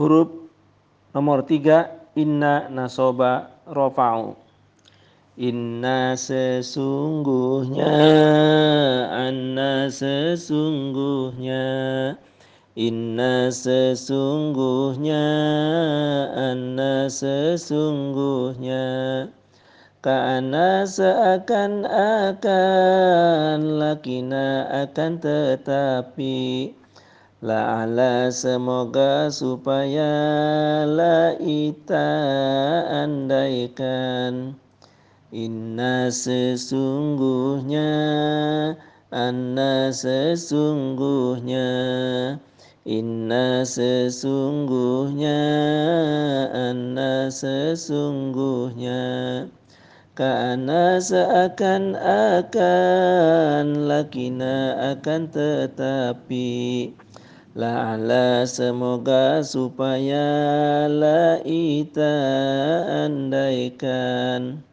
Huruf nomor tiga, inna nasoba rofa'u. Inna sesungguhnya, anna sesungguhnya, inna sesungguhnya, anna sesungguhnya. Karena seakan-akan lakina akan tetapi La'ala semoga supaya la ita andaikan. Inna sesungguhnya Anna sesungguhnya Inna sesungguhnya Anna sesungguhnya. Karena seakan-akan lakina akan tetapi La'ala semoga supaya la ita andaikan